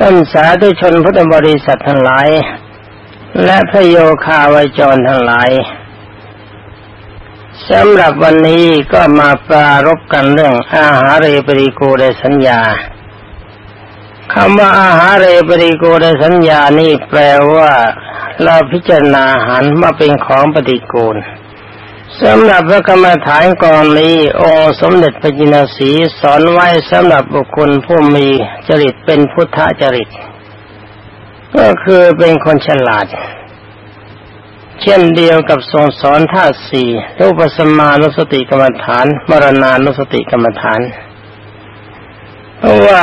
ท่านสาธุชนพุทธบริษัททั้งหลาย และพระโยคาวาจรทั้งหลายสำหรับวันนี้ก็มาปรารบกันเรื่องอาหารเรปริโกในสัญญาคำว่าอาหารเรปริโกในสัญญานี่แปลว่า เราพิจารณาอาหารมาเป็นของปฏิกูล สำหรับพระกรรมฐานกองนี้องค์สมเด็จพระจินสีสอนไว้สำหรับบุคคลผู้มีจริตเป็นพุทธจริต ก็คือเป็นคนฉลาด เช่นเดียวกับทรงสอนท่าสี่รูปสมานุสติกรรมฐาน มรณานุสติกรรมฐาน เพราะว่า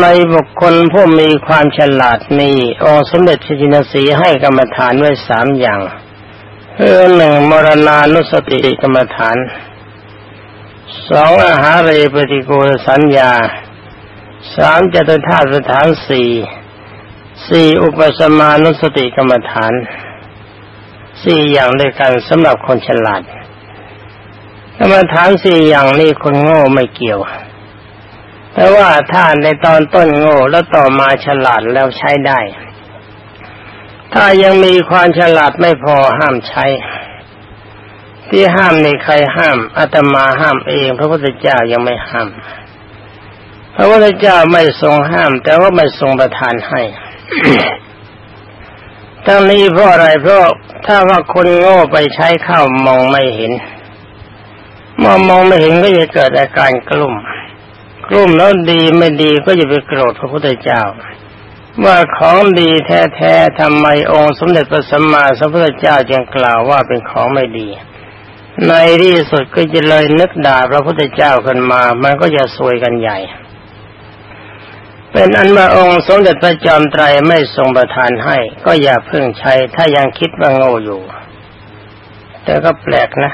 ในบุคคลผู้มีความฉลาดนี้องค์สมเด็จพระจินสีให้กรรมฐานไว้สามอย่าง คือหนึ่งมรณานุสติกรรมฐานสองอาหารเรปฏิโกสัญญาสามจตุธาตุสถานสี่สี่อุปสมานุสติกรรมฐานสี่อย่างด้วยกันสำหรับคนฉลาดกรรมฐานสี่อย่างนี้คนโง่ไม่เกี่ยว แต่ว่าถ้าในตอนต้นโง่แล้วต่อมาฉลาดแล้วใช้ได้ ถ้ายังมีความฉลาดไม่พอห้ามใช้ ที่ห้ามในใครห้ามอาตมาห้ามเอง พระพุทธเจ้ายังไม่ห้าม พระพุทธเจ้าไม่ทรงห้าม แต่ว่าไม่ทรงประทานให้ทั้งนี้เพราะอะไรเพราะถ้าว่าคนโง่ไปใช้ข้าวมองไม่เห็นมองมองไม่เห็นก็จะเกิดอาการกลุ่ม กลุ่มแล้วดีไม่ดีก็จะไปโกรธพระพุทธเจ้า ว่าของดีแท้ๆทำไมองค์สมเด็จพระสัมมาสัมพุทธเจ้าจึงกล่าวว่าเป็นของไม่ดี ในที่สุดก็จะเลยนึกด่าพระพุทธเจ้าขึ้นมา มันก็จะซวยกันใหญ่ เป็นอันว่าองค์สมเด็จพระจอมไตรไม่ทรงประทานให้ ก็อย่าเพิ่งใช้ถ้ายังคิดว่าโง่อยู่ แต่ก็แปลกนะ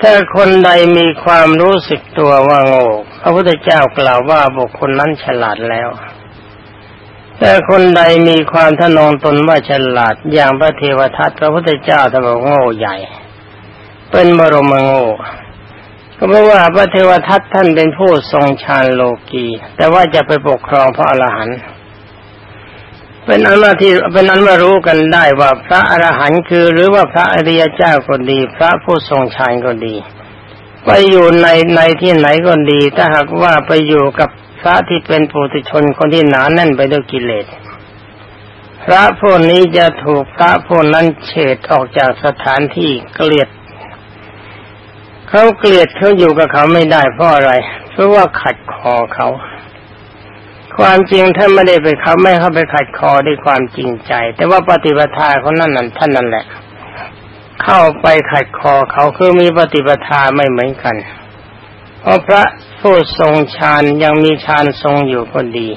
ถ้าคนใดมีความรู้สึกตัวว่าโง่พระพุทธเจ้ากล่าวว่าบุคคลนั้นฉลาดแล้ว แต่คนใดมีความทนงตนว่าฉลาด อย่างพระเทวทัตพระพุทธเจ้าท่านบอกโง่ใหญ่ เป็นบรมโง่ก็เพราะว่าพระเทวทัตท่านเป็นผู้ทรงฌานโลกีแต่ว่าจะไปปกครองพระอรหันต์เป็นอันว่าที่เป็นอันว่ารู้กันได้ว่าพระอรหันต์คือ หรือว่าพระอริยเจ้าก็ดี พระผู้ทรงฌานก็ดี ไปอยู่ในในที่ไหนก็ดี ถ้าหากว่าไปอยู่กับพระที่เป็นปุถุชนคนที่หนาแน่นไปด้วยกิเลส พระพวกนี้จะถูกพระพวกนั้นเฉดออกจากสถานที่เกลียดเขาเกลียดเขาอยู่กับเขาไม่ได้เพราะอะไร เพราะว่าขัดคอเขา ความจริงท่านไม่ได้ไปเขาไม่เข้าไปขัดคอด้วยความจริงใจ แต่ว่าปฏิปทาเขานั่นนั่นท่านนั่นแหละ เข้าไปขัดคอเขาคือมีปฏิปทาไม่เหมือนกัน เพราะพระผู้ทรงฌานยังมีฌานทรงอยู่คนดี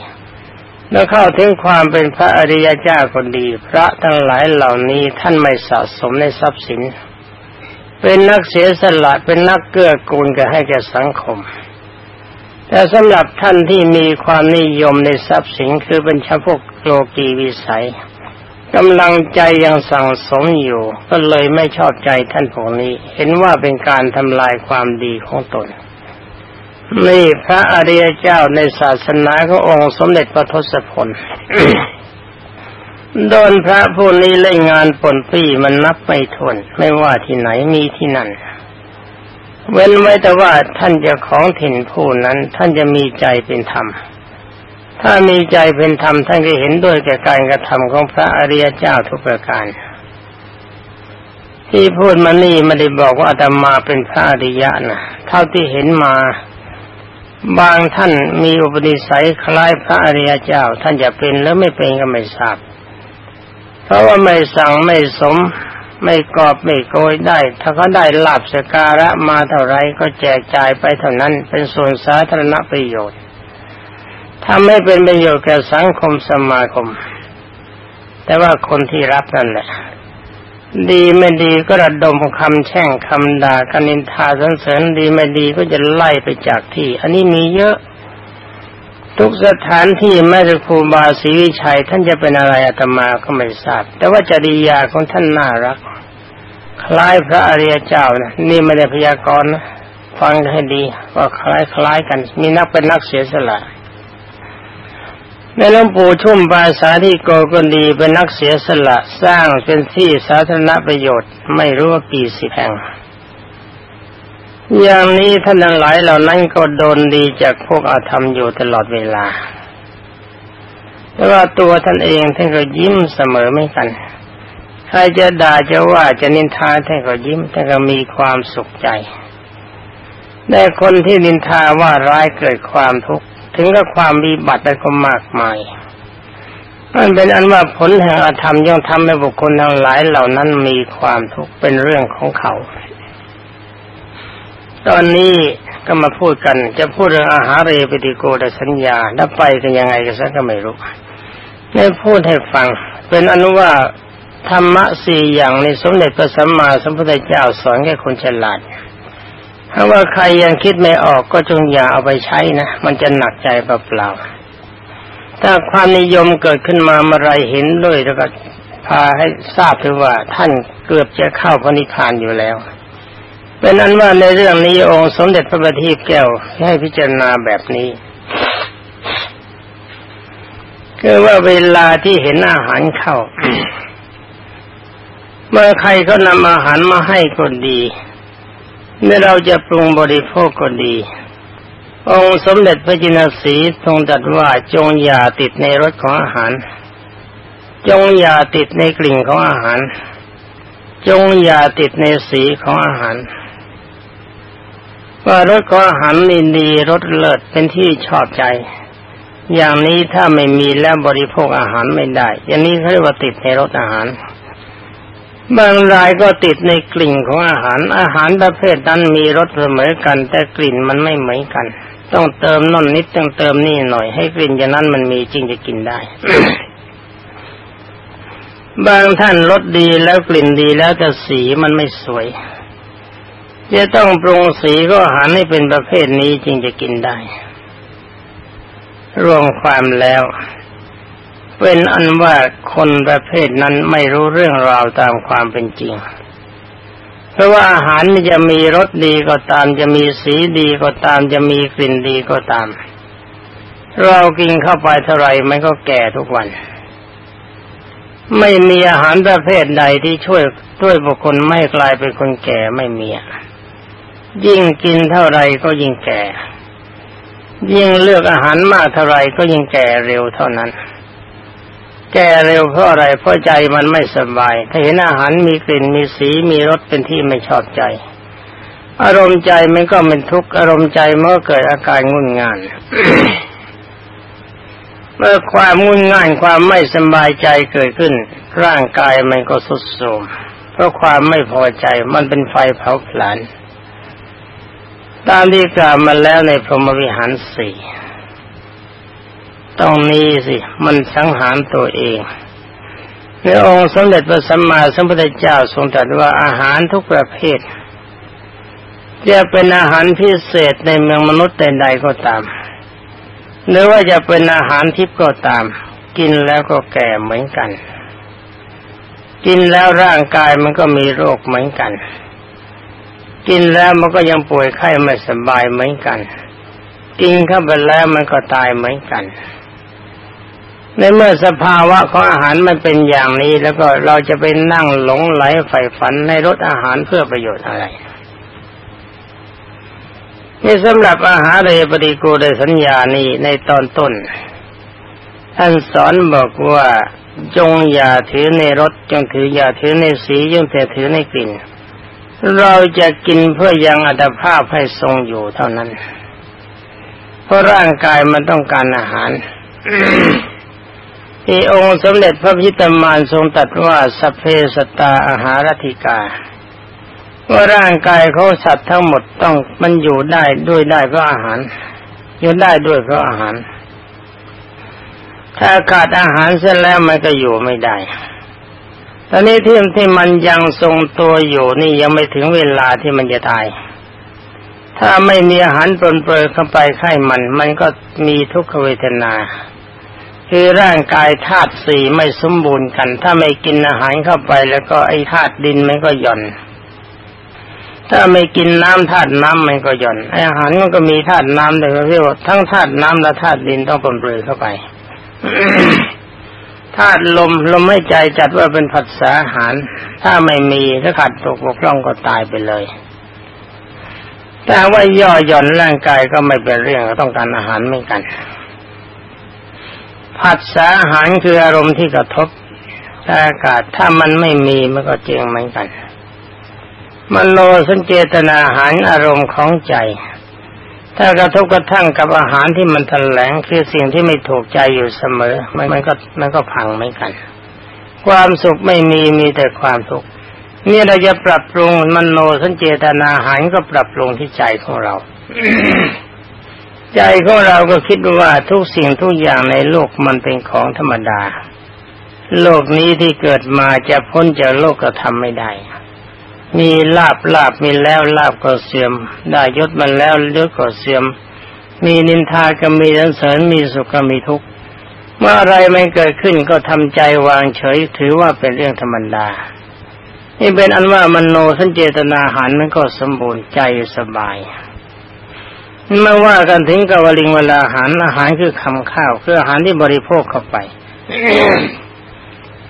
แล้วเข้าถึงความเป็นพระอริยเจ้าคนดี พระทั้งหลายเหล่านี้ท่านไม่สะสมในทรัพย์สิน เป็นนักเสียสละเป็นนักเกื้อกูลกันให้แก่สังคม แต่สำหรับท่านที่มีความนิยมในทรัพย์สินคือเป็นชาวพวกโลกีวิสัย กำลังใจยังสั่งสมอยู่ ก็เลยไม่ชอบใจท่านพวกนี้ เห็นว่าเป็นการทำลายความดีของตนนี่พระอริยเจ้าในศาสนาขององค์สมเด็จพระทศพลโดนพระผู้นี้เล่นงานปนปี้มันนับไม่ทนไม่ว่าที่ไหนมีที่นั่น เว้นไว้แต่ว่าท่านจะของถิ่นผู้นั้น ท่านจะมีใจเป็นธรรม ถ้ามีใจเป็นธรรมท่านก็เห็นด้วยแก่การกระทำของพระอริยเจ้าทุกประการ ที่พูดมานี่ไม่ได้บอกว่าอาตมาเป็นพระอริยะนะเท่าที่เห็นมา บางท่านมีอุปนิสัยคล้ายพระอริยเจ้า ท่านจะเป็นแล้วไม่เป็นก็ไม่ทราบเพราะว่าไม่สั่งไม่สมไม่กอบไม่โกยได้ ถ้าเขาได้ลาบสการะมาเท่าไรก็แจกจ่ายไปเท่านั้นเป็นส่วนสาธารณประโยชน์ ถ้าไม่เป็นประโยชน์แก่สังคมสมาคม แต่ว่าคนที่รับนั่นแหละ ดีไม่ดีก็ระดมคำแช่งคำด่ากันนินทาสรรเสริญดีไม่ดีก็จะไล่ไปจากที่ อันนี้มีเยอะ ทุกสถานที่แม้แต่ครูบาศรีวิชัย ท่านจะเป็นอะไรอาตมาก็ไม่ทราบ แต่ว่าจริยาของท่านน่ารัก คล้ายพระอริยเจ้านะนี่ไม่ได้พยากรณ์นะฟังให้ดีว่าคล้ายคล้ายกัน มีนักเป็นนักเสียสละ ในหลวงปู่ชุ่มปาสาที่โกก็ดีเป็นนักเสียสละสร้างเป็นที่สาธารณประโยชน์ไม่รู้ว่ากี่สิบแห่ง อย่างนี้ท่านทั้งหลายเหล่านั้นก็โดนดีจากพวกอาธรรมอยู่ตลอดเวลา แต่ว่าตัวท่านเองท่านก็ยิ้มเสมอไม่กัน ใครจะด่าจะว่าจะนินทาท่านก็ยิ้มท่านก็มีความสุขใจแต่คนที่นินทาว่าร้ายเกิดความทุกข์ ถึงกับความมีบัตรก็มากมายมันเป็นอันว่าผลแห่งอธรรมย่อมทำให้บุคคลทั้งหลายเหล่านั้นมีความทุกข์เป็นเรื่องของเขา ตอนนี้ก็มาพูดกัน จะพูดเรื่องอาหารเรปฏิโกดสัญญาแล้วไปกันยังไงกันซะก็ไม่รู้ได้พูดให้ฟัง เป็นอนุว่าธรรมะสี่อย่างในสมเด็จพระสัมมาสัมพุทธเจ้าสอนแก่คนฉลาด ถ้าว่าใครยังคิดไม่ออกก็จงอย่าเอาไปใช้นะ มันจะหนักใจเปล่าๆถ้าความนิยมเกิดขึ้นมาเมื่อไรเห็นด้วยแล้วก็พาให้ทราบถึงว่าท่านเกือบจะเข้าพระนิพพานอยู่แล้วเป็นนั้นว่าในเรื่องนี้องค์สมเด็จพระบัณฑิตแก้วให้พิจารณาแบบนี้คือว่าเวลาที่เห็นอาหารเข้า เมื่อใครก็นำอาหารมาให้ก็ดี เมื่อเราจะปรุงบริโภคก็ดี องค์สมเด็จพระจินสีทรงตรัสว่าจงอย่าติดในรสของอาหาร จงอย่าติดในกลิ่นของอาหาร จงอย่าติดในสีของอาหาร ว่ารสของอาหารนี่ดีรสเลิศเป็นที่ชอบใจ อย่างนี้ถ้าไม่มีแล้วบริโภคอาหารไม่ได้ อย่างนี้เขาเรียกว่าติดในรสอาหาร บางรายก็ติดในกลิ่นของอาหาร อาหารประเภทนั้นมีรสเสมอกัน แต่กลิ่นมันไม่เหมือนกัน ต้องเติมน่นนิดต้องเติมนี่หน่อย ให้กลิ่นอย่างนั้นมันมีจริงจะกินได้ บางท่านรสดีแล้วกลิ่นดีแล้วแต่สีมันไม่สวย จะต้องปรุงสีก็อาหารให้เป็นประเภทนี้จริงจะกินได้ รวมความแล้ว เป็นอันว่าคนประเภทนั้นไม่รู้เรื่องราวตามความเป็นจริง เพราะว่าอาหารจะมีรสดีก็ตาม จะมีสีดีก็ตาม จะมีกลิ่นดีก็ตาม เรากินเข้าไปเท่าไรมันก็แก่ทุกวัน ไม่มีอาหารประเภทใดที่ช่วยช่วยบุคคลไม่กลายเป็นคนแก่ไม่มียิ่งกินเท่าไรก็ยิ่งแก่ ยิ่งเลือกอาหารมากเท่าไรก็ยิ่งแก่เร็วเท่านั้น แก่เร็วเพราะอะไรเพราะใจมันไม่สบาย ถ้าเห็นอาหารมีกลิ่นมีสีมีรสเป็นที่ไม่ชอบใจ อารมณ์ใจมันก็เป็นทุกข์อารมณ์ใจเมื่อเกิดอาการงุนงาน เมื่อความงุนงานความไม่สบายใจเกิดขึ้น ร่างกายมันก็สุดโทรมเพราะความไม่พอใจมันเป็นไฟเผาผลาญตามที่กล่าวมาแล้วในพรหมวิหารสี่ ต้องนี้สิ มันสังหารตัวเองในองค์สมเด็จพระสัมมาสัมพุทธเจ้าทรงตรัสว่าอาหารทุกประเภทจะเป็นอาหารพิเศษในเมืองมนุษย์ใดๆก็ตาม หรือว่าจะเป็นอาหารทิพย์ก็ตาม กินแล้วก็แก่เหมือนกัน กินแล้วร่างกายมันก็มีโรคเหมือนกัน กินแล้วมันก็ยังป่วยไข้ไม่สบายเหมือนกัน กินเข้าไปแล้วมันก็ตายเหมือนกัน ในเมื่อสภาวะของอาหารมันเป็นอย่างนี้ แล้วก็เราจะไปนั่งหลงไหลใฝ่ฝันในรสอาหารเพื่อประโยชน์อะไรนี่สำหรับอาหารเรปฏิโกไดสัญญานี้ในตอนต้น ท่านสอนบอกว่าจงอย่าถือในรสจงถืออย่าถือในสีจงแต่ถือในกลิ่น เราจะกินเพื่อยังอัตภาพให้ทรงอยู่เท่านั้น เพราะร่างกายมันต้องการอาหาร ที่องค์สมเด็จพระพิตามานทรงตรัสว่าสเพสตาอาหารติกา ว่าร่างกายเขาสัตว์ทั้งหมดต้องมันอยู่ได้ด้วยได้เพราะอาหาร อยู่ได้ด้วยเพราะอาหาร ถ้าขาดอาหารเสียแล้วมันก็อยู่ไม่ได้ตอนนี้ที่ที่มันยังทรงตัวอยู่นี่ยังไม่ถึงเวลาที่มันจะตาย ถ้าไม่มีอาหารปนเปื้อนเข้าไปไข้มัน มันก็มีทุกขเวทนา คือร่างกายธาตุสี่ไม่สมบูรณ์กัน ถ้าไม่กินอาหารเข้าไป แล้วก็ไอ้ธาตุดินมันก็หย่อน ถ้าไม่กินน้ำธาตุน้ำมันก็หย่อนไออาหารมันก็มีธาตุน้ำแต่เรียกว่าทั้งธาตุน้ำและธาตุดินต้องปนเปื้อเข้าไปธาตุลมลมให้ใจจัดว่าเป็นผัสสะอาหาร ถ้าไม่มีถ้าขาดตกบกพร่องก็ตายไปเลยแต่ว่าย่อหย่อนร่างกายก็ไม่เป็นเรื่องต้องการอาหารเหมือนกัน ผัสสะอาหารคืออารมณ์ที่กระทบอากาศถ้ามันไม่มีมันก็เจงเหมือนกันมโนสัญเจตนาอาหารอารมณ์ของใจ ถ้ากระทบกระทั่งกับอาหารที่มันแถลงคือสิ่งที่ไม่ถูกใจอยู่เสมอ มันมันก็มันก็พังเหมือนกัน ความสุขไม่มีมีแต่ความทุกข์นี่เราจะปรับปรุงมโนสัญเจตนาอาหารก็ปรับปรุงที่ใจของเรา ใจของเราก็คิดว่าทุกสิ่งทุกอย่างในโลกมันเป็นของธรรมดา โลกนี้ที่เกิดมาจะพ้นจากโลกก็ทำไม่ได้ มีลาบลาบมีแล้วลาบก็เสื่อม ได้ยศมันแล้วเลือกก็เสื่อม มีนินทาก็มีสันเสริญมีสุขก็มีทุกข์เมื่ออะไรไม่เกิดขึ้นก็ทำใจวางเฉยถือว่าเป็นเรื่องธรรมดา นี่เป็นอันว่ามนโนสัญเจตนาหารมันก็สมบูรณ์ใจสบาย เมื่อว่ากันถึงกวลิงเวลาอาหารอาหารคือคำข้าวคืออาหารที่บริโภคเข้าไป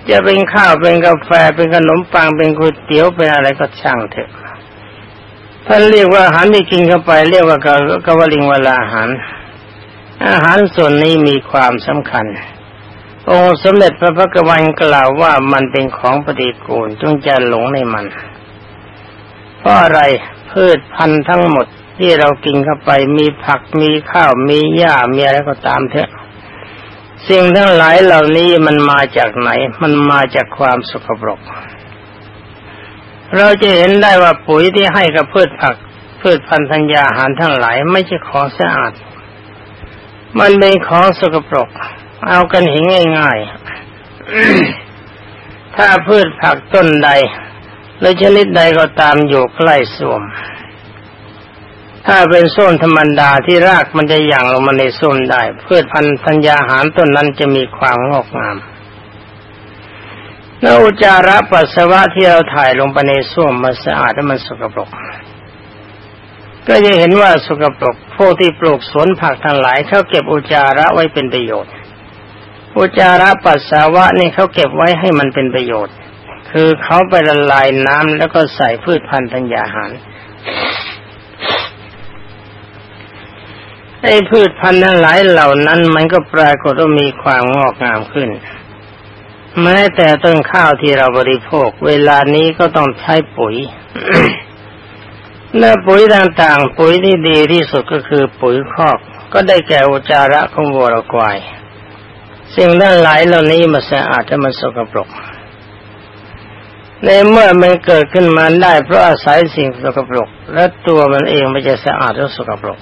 จะเป็นข้าวเป็นกาแฟเป็นขนมปังเป็นก๋วยเตี๋ยวเป็นอะไรก็ช่างเถอะท่านเรียกว่าอาหารที่กินเข้าไป เรียกว่ากกวลิงเวลาอาหาร อาหารส่วนนี้มีความสำคัญ องค์สมเด็จพระพุทธวันกล่าวว่ามันเป็นของปฏิกูลจงจะหลงในมันเพราะอะไรพืชพันธุ์ทั้งหมด ที่เรากินเข้าไปมีผักมีข้าวมีหญ้ามีอะไรก็ตามเถอะสิ่งทั้งหลายเหล่านี้มันมาจากไหน มันมาจากความสกปรก เราจะเห็นได้ว่าปุ๋ยที่ให้กับพืชผัก พืชพันธุ์ธัญญาหารทั้งหลายไม่ใช่ของสะอาด มันเป็นของสกปรก เอากันเห็นง่ายๆ ถ้าพืชผักต้นใด หรือชนิดใดก็ตามอยู่ใกล้สวม ถ้าเป็นส้นธรรมดาที่รากมันจะหยั่งลงมาในส้นได้เพื่อพันธัญญาหารต้นนั้นจะมีความงอกงามแล้วอุจาระปัสสาวะที่เราถ่ายลงไปในส้วมมันสะอาดและมันสกปรก ก็จะเห็นว่าสกปรกพวกที่ปลูกสวนผักทั้งหลายเขาเก็บอุจาระไว้เป็นประโยชน์ อุจาระปัสสาวะนี่เขาเก็บไว้ให้มันเป็นประโยชน์ คือเขาไปละลายน้ำแล้วก็ใส่พืชพันธุ์ธัญญาหาร ไอ้พืชพันธุ์ทั้งหลายเหล่านั้น มันก็ปรากฏว่ามีความงอกงามขึ้นแม้แต่ต้นข้าวที่เราบริโภค เวลานี้ก็ต้องใช้ปุ๋ยเนื้อปุ๋ยต่างๆ ปุ๋ยที่ดีที่สุดก็คือปุ๋ยคอกก็ได้แก่อุจาระของวัวรควายสิ่งทั้งหลายเหล่านี้มันสะอาดและมันสกปรก ในเมื่อมันเกิดขึ้นมาได้เพราะอาศัยสิ่งสกปรก และตัวมันเองมันจะสะอาดและสกปรก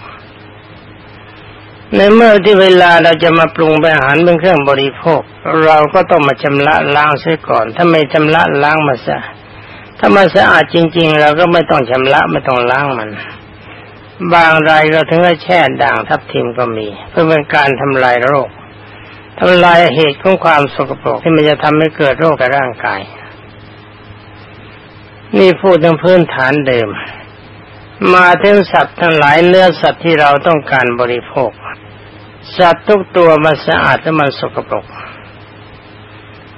ในเมื่อที่เวลาเราจะมาปรุงอาหารเป็นเครื่องบริโภค เราก็ต้องมาชำระล้างเสียก่อน ถ้าไม่ชำระล้างมาซะถ้ามันสะอาดจริง ๆ เราก็ไม่ต้องชำระไม่ต้องล้างมัน บางรายก็ถึงกับแช่ด่างทับทิมก็มี เพื่อเป็นการทำลายโรคทำลายเหตุของความสกปรกที่มันจะทำให้เกิดโรคกับร่างกาย นี่พูดถึงพื้นฐานเดิม มาถึงสัตว์ทั้งหลายเนื้อสัตว์ที่เราต้องการบริโภค สัตว์ทุกตัวมันสะอาดและมันสกปรก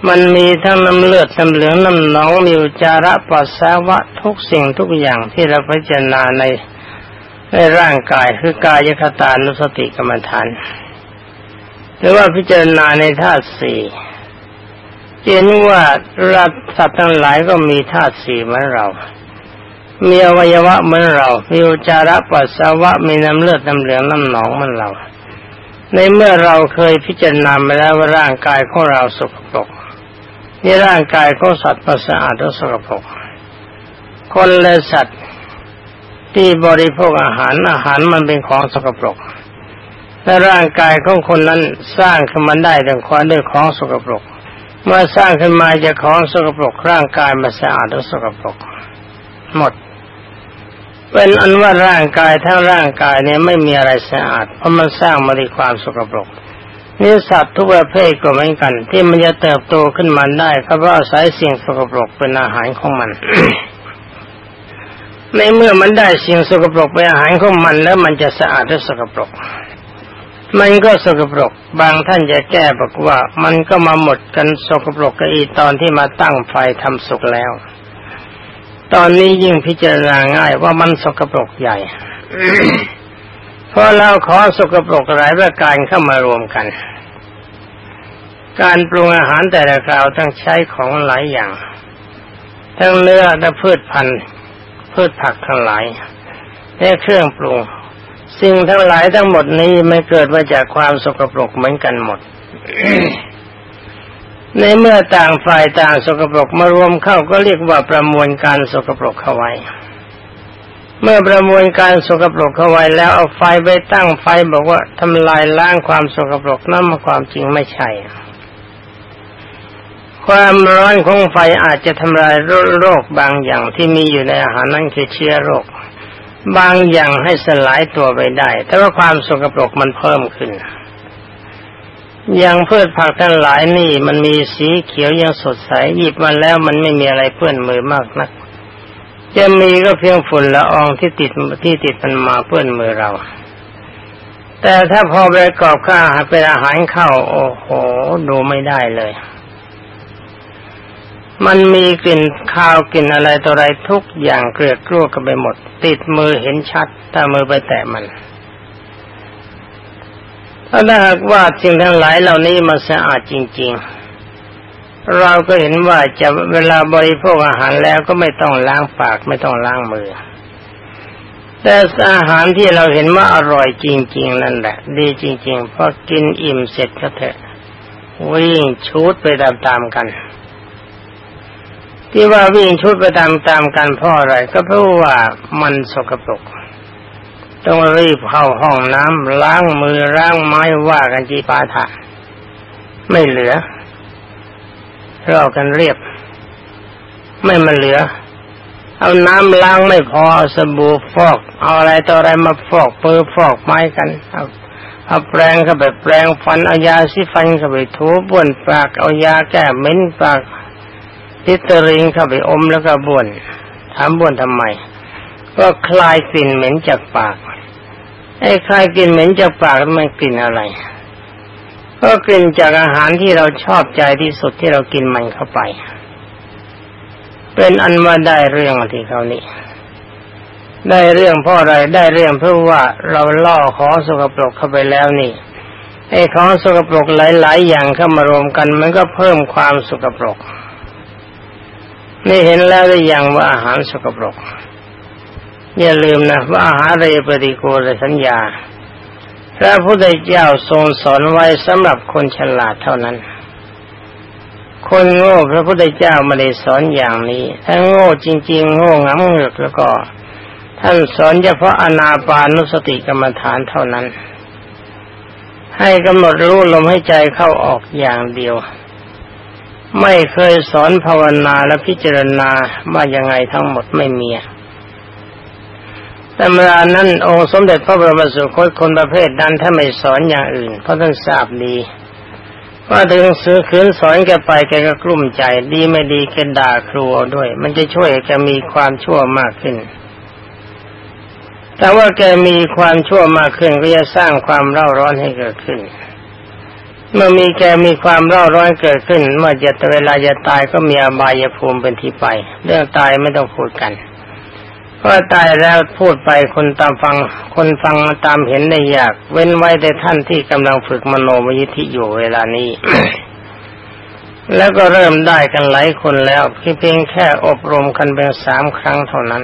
มันมีทั้งน้ำเลือดน้ำเหลืองน้ำหนองมีอุจาระปัสสาวะทุกสิ่งทุกอย่างที่เราพิจารณาในในร่างกายคือกายคตานุสติกรรมฐาน หรือว่าพิจารณาในธาตุสี่เห็นว่ารัสัตว์ทั้งหลายก็มีธาตุสี่เหมือนเรา มีอวัยวะเหมือนเรา มีอุจาระปัสสาวะ มีน้ำเลือดน้ำเหลืองน้ำหนองเหมือนเรา ในเมื่อเราเคยพิจารณามาแล้วว่าร่างกายของเราสกปรกนี่ร่างกายของสัตว์สะอาดหรือสกปรกคนและสัตว์ที่บริโภคอาหารอาหารมันเป็นของสกปรกและร่างกายของคนนั้นสร้างขึ้นมาได้ด้วยความด้วยของสกปรก เมื่อสร้างขึ้นมาจากของสกปรกร่างกายมันสะอาดหรือสกปรกหมด เป็นอันว่าร่างกายทั้งร่างกายเนี่ยไม่มีอะไรสะอาด เพราะมันสร้างมาด้วยความสกปรกนี่สัตว์ทุกประเภทก็เหมือนกัน ที่มันจะเติบโตขึ้นมาได้ก็เพราะอาศัยสิ่งสกปรกเป็นอาหารของมัน ในเมื่อมันได้สิ่งสกปรกเป็นอาหารของมันแล้วมันจะสะอาดและสกปรก มันก็สกปรก บางท่านจะแก้บอกว่า มันก็มาหมดกันสกปรกกอีตอนที่มาตั้งไฟทำสุกแล้ว ตอนนี้ยิ่งพิจารณาง่ายว่ามันสกปรกใหญ่ เพราะเราขอสกปรกหลายประการเข้ามารวมกัน การปรุงอาหารแต่ละคราวต้องใช้ของหลายอย่าง ทั้งเนื้อและพืชพันธุ์พืชผักทั้งหลายและเครื่องปรุง สิ่งทั้งหลายทั้งหมดนี้ไม่เกิดมาจากความสกปรกเหมือนกันหมด ในเมื่อต่างฝ่ายต่างสกปรกมารวมเข้าก็เรียกว่าประมวลการสกปรกเข้าไว้ เมื่อประมวลการสกปรกเข้าไว้แล้วเอาไฟไปตั้งไฟบอกว่าทำลายล้างความสกปรกนั่นมาความจริงไม่ใช่ ความร้อนของไฟอาจจะทำลายโรคบางอย่างที่มีอยู่ในอาหารนั่นคือเชื้อโรค บางอย่างให้สลายตัวไปได้ แต่ว่าความสกปรกมันเพิ่มขึ้น อย่างพืชผักทั้งหลายนี่มันมีสีเขียวยังสดใสหยิบมาแล้วมันไม่มีอะไรเปื้อนมือมากนัก จะมีก็เพียงฝุ่นละอองที่ติดที่ติดมันมาเปื้อนมือเรา แต่ถ้าพอไปกรอบข้าวเป็นอาหารเข้าโอ้โหดูไม่ได้เลย มันมีกลิ่นข้าวกลิ่นอะไรต่ออะไรทุกอย่างเกลือกลัวกันไปหมด ติดมือเห็นชัดถ้ามือไปแตะมัน ถ้าหากว่าสิ่งทั้งหลายเหล่านี้มันสะอาดจริง ๆ เราก็เห็นว่าจะเวลาบริโภคอาหารแล้วก็ไม่ต้องล้างปากไม่ต้องล้างมือ แต่อาหารที่เราเห็นว่าอร่อยจริง ๆ นั่นแหละ ดีจริงๆพอกินอิ่มเสร็จก็เถอะวิ่งชุดไปตามๆกัน ที่ว่าวิ่งชุดไปตามตามกันเพราะอะไรก็เพราะว่ามันสกปรก ต้องรีบเข้าห้องน้ำล้างมือล้างไม้ว่ากันจีปาถะ ไม่เหลือเรากันเรียบ ไม่มาเหลือ เอาน้ำล้างไม่พอสบู่ฟอก เอาอะไรต่ออะไรมาฟอกปือฟอกไม้กันเอาเอาแปรงเข้าไปแปรงฟันเอายาสีฟันเข้าไปถูบ้วนปากเอายาแก้เหม็นปากทิตริงเข้าไปอมแล้วก็บ้วนถามบ้วนทำไม ก็คลายกลิ่นเหม็นจากปากไอ้คลายกลิ่นเหม็นจากปากมันกลิ่นอะไร ก็กลิ่นจากอาหารที่เราชอบใจที่สุดที่เรากินมันเข้าไป เป็นอันว่าได้เรื่องที่เขานี่ได้เรื่องเพราะอะไรได้เรื่องเพราะว่าเราล่อของสกปรกเข้าไปแล้วนี่ไอ้ของสกปรกหลาย ๆ อย่างเข้ามารวมกัน มันก็เพิ่มความสกปรกนี่เห็นแล้วหรือยังว่าอาหารสกปรก อย่าลืมนะว่าอาหารเรปฏิโกลสัญญา พระพุทธเจ้าทรงสอนไว้สำหรับคนฉลาดเท่านั้น คนโง่พระพุทธเจ้าไม่ได้สอนอย่างนี้ ถ้าโง่จริง ๆ โง่งำเงือกแล้วก็ ท่านสอนเฉพาะอนาปานุสติกรรมฐานเท่านั้น ให้กำหนดรู้ลมให้ใจเข้าออกอย่างเดียว ไม่เคยสอนภาวนาและพิจารณาว่ายังไงทั้งหมดไม่มี ต่เวลานั้นองค์สมเด็จพระบรมสุคตคนประเภทนั้นถ้าไม่สอนอย่างอื่น เพราะท่านทราบดีว่าถึงซื้อคืนสอนแกไปแกก็กลุ้มใจ ดีไม่ดีแกด่าครูด้วย มันจะช่วยแกมีความชั่วมากขึ้น แต่ว่าแกมีความชั่วมากขึ้นก็จะสร้างความเร่าร้อนให้เกิดขึ้น เมื่อมีแกมีความร้อนร้อนเกิดขึ้น เมื่อจะเวลาจะตายก็มีอบายภูมิเป็นที่ไป เรื่องตายไม่ต้องพูดกัน เพราะตายแล้วพูดไปคนตามฟัง คนฟังตามเห็นได้ยาก เว้นไว้แต่ท่านที่กำลังฝึกมโนมยิทธิอยู่เวลานี้ แล้วก็เริ่มได้กันหลายคนแล้วเพียงแค่อบรมกันเป็นสามครั้งเท่านั้น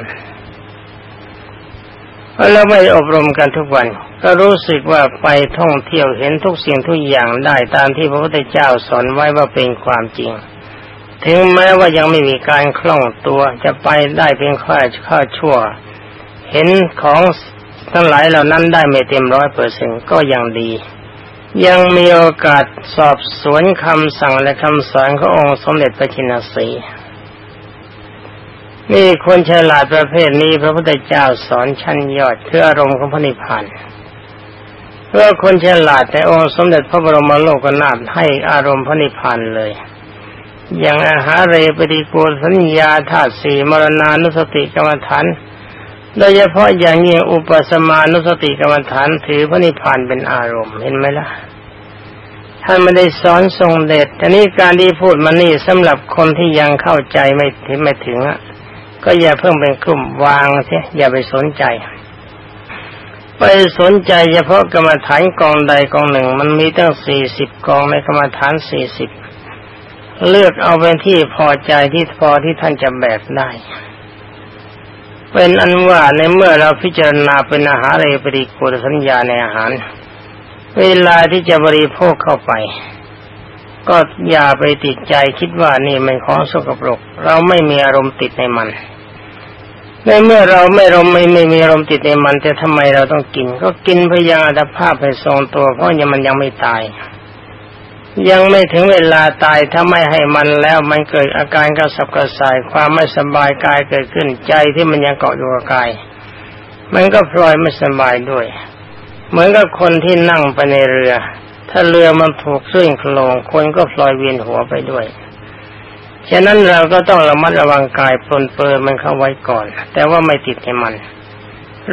แล้วไม่อบรมกันทุกวัน ก็รู้สึกว่าไปท่องเที่ยวเห็นทุกสิ่งทุกอย่างได้ตามที่พระพุทธเจ้าสอนไว้ว่าเป็นความจริง ถึงแม้ว่ายังไม่มีการคล่องตัวจะไปได้เป็นข้าข้าชั่ว เห็นของทั้งหลายเหล่านั้นได้ไม่เต็มร้อยเปอร์เซ็นก็ยังดี ยังมีโอกาสสอบสวนคำสั่งและคำสอนขององค์สมเด็จพระจินสีนี่คนฉลาดประเภทนี้พระพุทธเจ้าสอนชั้นยอดคืออารมณ์ของพระนิพพานเพื่อคนฉลาดแต่องค์สมเด็จพระบรมโลกนาถให้อารมณ์พระนิพพานเลย อย่างอาหารเรปฏิโกสัญญาธาตุสี่มรณานุสติกรรมฐานโดยเฉพาะอย่างยิ่งอุปสมานุสติกรรมฐานถือพระนิพพานเป็นอารมณ์เห็นไหมล่ะท่านไม่ได้สอนทรงเด็ดแต่นี้การที่พูดมานี่สำหรับคนที่ยังเข้าใจไม่ถึงไม่ถึงอะก็อย่าเพิ่งเป็นกลุ่มวางเสียอย่าไปสนใจ ไปสนใจเฉพาะกรรมฐานกองใดกองหนึ่ง มันมีตั้งสี่สิบกองในกรรมฐานสี่สิบ เลือกเอาเป็นที่พอใจที่พอที่ท่านจะแบกได้ เป็นอันว่าในเมื่อเราพิจารณาเป็นอาหารเรปริกุลสัญญาในอาหาร เวลาที่จะบริโภคเข้าไป ก็อย่าไปติดใจคิดว่านี่มันของสกปรก เราไม่มีอารมณ์ติดในมันในเมื่อเราไม่รมไม่ไม่มีอารมณ์ติดในมันแต่ทำไมเราต้องกิน ก็กินพยาอัตภาพให้ทรงตัวเพราะยังมันยังไม่ตาย ยังไม่ถึงเวลาตายถ้าไม่ให้มันแล้วมันเกิดอาการกระสับกระส่ายความไม่สบายกายเกิดขึ้นใจที่มันยังเกาะอยู่กับกาย มันก็พลอยไม่สบายด้วย เหมือนกับคนที่นั่งไปในเรือ ถ้าเรือมันถูกคลื่นโคลงคนก็พลอยเวียนหัวไปด้วยฉะนั้นเราก็ต้องระมัดระวังกายปลนเปื้อนมันเข้าไว้ก่อน แต่ว่าไม่ติดในมัน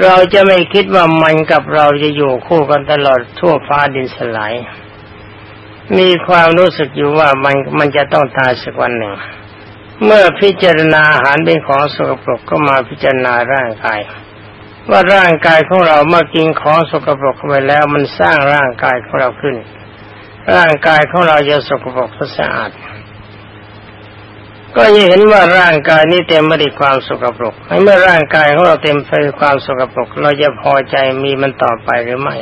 เราจะไม่คิดว่ามันกับเราจะอยู่คู่กันตลอดทั่วฟ้าดินสลาย มีความรู้สึกอยู่ว่ามันมันจะต้องตายสักวันหนึ่ง เมื่อพิจารณาอาหารเป็นของสกปรกก็มาพิจารณาร่างกาย ว่าร่างกายของเราเมื่อกินของสกปรกเข้าไปแล้วมันสร้างร่างกายของเราขึ้น ร่างกายของเราจะสกปรกสะอาด ก็จะเห็นว่าร่างกายนี้เต็มไปด้วยความสกปรกเมื่อร่างกายของเราเต็มไปด้วยความสกปรกเราจะพอใจมีมันต่อไปหรือไม่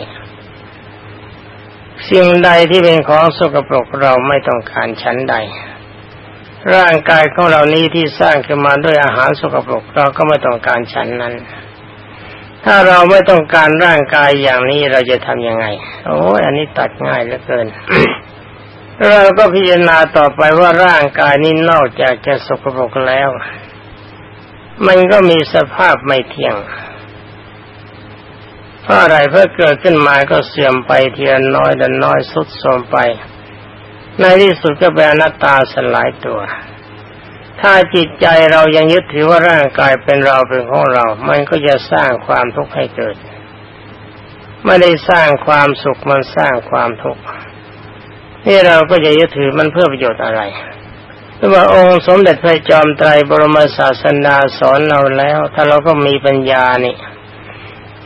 สิ่งใดที่เป็นของสกปรกเราไม่ต้องการชั้นใด ร่างกายของเรานี้ที่สร้างขึ้นมาด้วยอาหารสกปรกเราก็ไม่ต้องการชั้นนั้น ถ้าเราไม่ต้องการร่างกายอย่างนี้เราจะทํำยังไง โอ้อันนี้ตัดง่ายเหลือเกินเราก็พิจารณาต่อไปว่าร่างกายนี้นอกจากจะสกปรกแล้ว มันก็มีสภาพไม่เที่ยง ราะอะไรเพื่อเกิดขึ้นมาก็เสื่อมไปเทียนน้อยดันน้อยสุดโทมไป ในที่สุดก็เป็นอนัตตาสลายตัว ถ้าจิตใจเรายังยึดถือว่าร่างกายเป็นเราเป็นของเรา มันก็จะสร้างความทุกข์ให้เกิด ไม่ได้สร้างความสุขมันสร้างความทุกข์นี่เราก็จะยึดถือมันเพื่อประโยชน์อะไรเพราะว่าองค์สมเด็จพระจอมไตรบรมศาสนาสอนเราแล้ว ถ้าเราก็มีปัญญานี่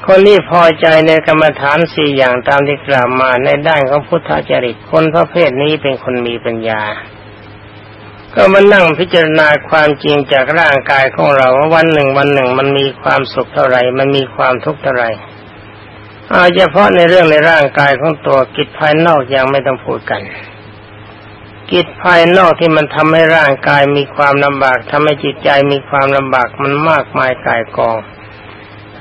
คนที่พอใจในกรรมฐานสี่อย่างตามที่กล่าวมาในด้านของพุทธจริตคนประเภทนี้เป็นคนมีปัญญา ก็มานั่งพิจารณาความจริงจากร่างกายของเราว่าวันหนึ่งวันหนึ่งมันมีความสุขเท่าไรมันมีความทุกข์เท่าไรเอาเฉพาะในเรื่องในร่างกายของตัวกิจภายนอกยังไม่ต้องพูดกัน กิจภายนอกที่มันทำให้ร่างกายมีความลำบากทำให้จิตใจมีความลำบากมันมากมายกายกอง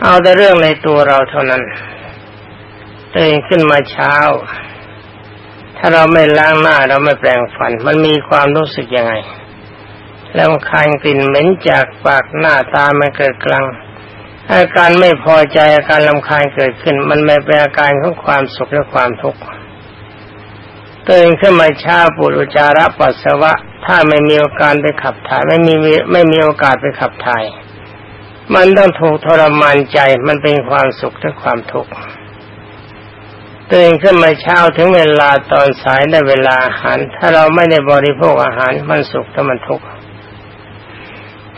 เอาแต่เรื่องในตัวเราเท่านั้นตื่นขึ้นมาเช้า ถ้าเราไม่ล้างหน้าเราไม่แปรงฟัน มันมีความรู้สึกยังไง แล้วคายกลิ่นเหม็นจากปากหน้าตามันเกิดกลางอาการไม่พอใจอาการลำคายเกิดขึ้น มันไม่เป็นอาการของความสุขและความทุกข์ตื่นขึ้นมาเช้าปุรุจาระปัสสาวะ ถ้าไม่มีโอกาสไปขับถ่าย ไม่มีไม่มีโอกาสไปขับถ่าย มันต้องถูกทรมานใจมันเป็นความสุขและความทุกข์ตื่นขึ้นมาเช้าถึงเวลาตอนสายได้เวลาอาหาร ถ้าเราไม่ได้บริโภคอาหารมันสุขแต่มันทุกข์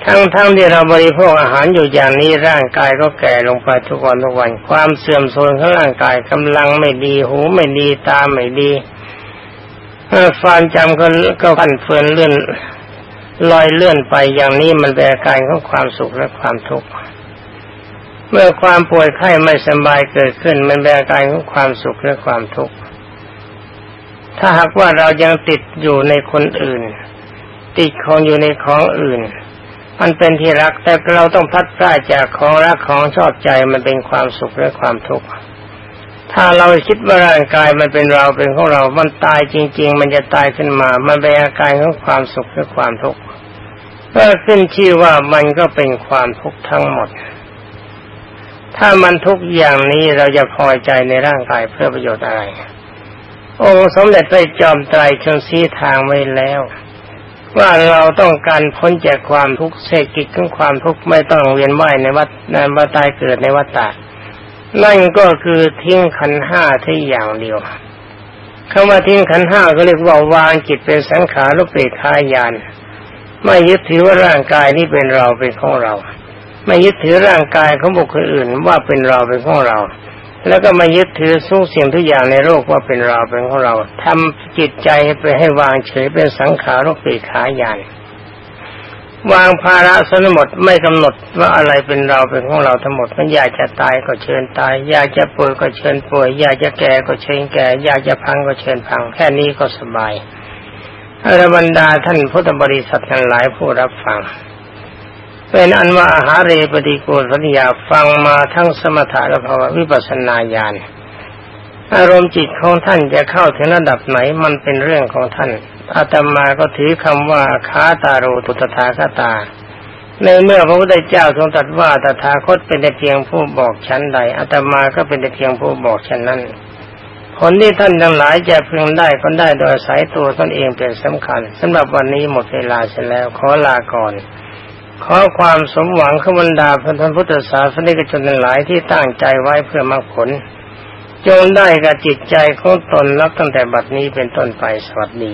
ทั้งๆทที่เราบริโภคอาหารอยู่อย่างนี้ร่างกายก็แก่ลงไปทุกวันทุกวัน ความเสื่อมโทรมของร่างกายกำลังไม่ดีหูไม่ดีตาไม่ดีความจำก็ก็พันเฟือนเลื่อน ลอยเลื่อนไปอย่างนี้มันเป็นอาการของความสุขและความทุกข์เมื่อความป่วยไข้ไม่สบายเกิดขึ้น มันเป็นอาการของความสุขและความทุกข์ถ้าหากว่าเรายังติดอยู่ในคนอื่น ติดของอยู่ในของอื่น มันเป็นที่รักแต่เราต้องพัดพลาดจากของรักของชอบใจมันเป็นความสุขและความทุกข์ ถ้าเราคิดว่าร่างกายมันเป็นเราเป็นของเรา มันตายจริง ๆ มันจะตายขึ้นมา มันเป็นอาการของความสุขและความทุกข์ก็ขึ้นชื่อว่ามันก็เป็นความทุกข์ทั้งหมด ถ้ามันทุกอย่างนี้เราจะพอใจในร่างกายเพื่อประโยชน์อะไร องค์สมเด็จพระจอมไตรชนซีทางไว้แล้ว ว่าเราต้องการพ้นจากความทุกข์เศรษฐกิจของความทุกข์ไม่ต้องเวียนว่ายในวัฏในวัฏตายเกิดในวัฏฏะ นั่นก็คือทิ้งขันห้าที่อย่างเดียวคำว่าทิ้งขันห้าก็เรียกว่าวางจิตเป็นสังขารลุเปกขายาน ไม่ยึดถือว่าร่างกายนี้เป็นเราเป็นของเรา ไม่ยึดถือร่างกายของบุคคลอื่นว่าเป็นเราเป็นของเรา แล้วก็ไม่ยึดถือทุกสิ่งทุกอย่างในโลกว่าเป็นเราเป็นของเราทำจิตใจไปให้วางเฉยเป็นสังขารลุเปกขายาน วางภาระสนหมดไม่กำหนดว่าอะไรเป็นเราเป็นของเราทั้งหมดมันอยากจะตายก็เชิญตาย อยากจะป่วยก็เชิญป่วย อยากจะแก่ก็เชิญแก่ อยากจะพังก็เชิญพัง แค่นี้ก็สบายอรบรรดาท่านพุทธบริษัททั้งหลายผู้รับฟัง เป็นอันว่าอาหารเรปฏิโกสัญญาฟังมาทั้งสมถะและภาวะวิปัสนาญาณอารมณ์จิตของท่านจะเข้าถึงระดับไหนมันเป็นเรื่องของท่าน อาตมาก็ถือคำว่าคาตาโรตุตถาคตา ในเมื่อพระพุทธเจ้าทรงตรัสว่าตถาคตเป็นแต่เพียงผู้บอกชั้นใดอาตมาก็เป็นแต่เพียงผู้บอกชั้นนั้นผลที่ท่านทั้งหลายจะพึงได้ก็ได้โดยสายตัวตนเองเป็นสำคัญสำหรับวันนี้หมดเวลาเสร็จแล้วขอลาก่อน ขอความสมหวังขบรรดาพระท่านพุทธศาสนิกชนทั้งหลายที่ตั้งใจไว้เพื่อมรรคผล จงได้กับจิตใจของตนนับตั้งแต่บัดนี้เป็นต้นไปสวัสดี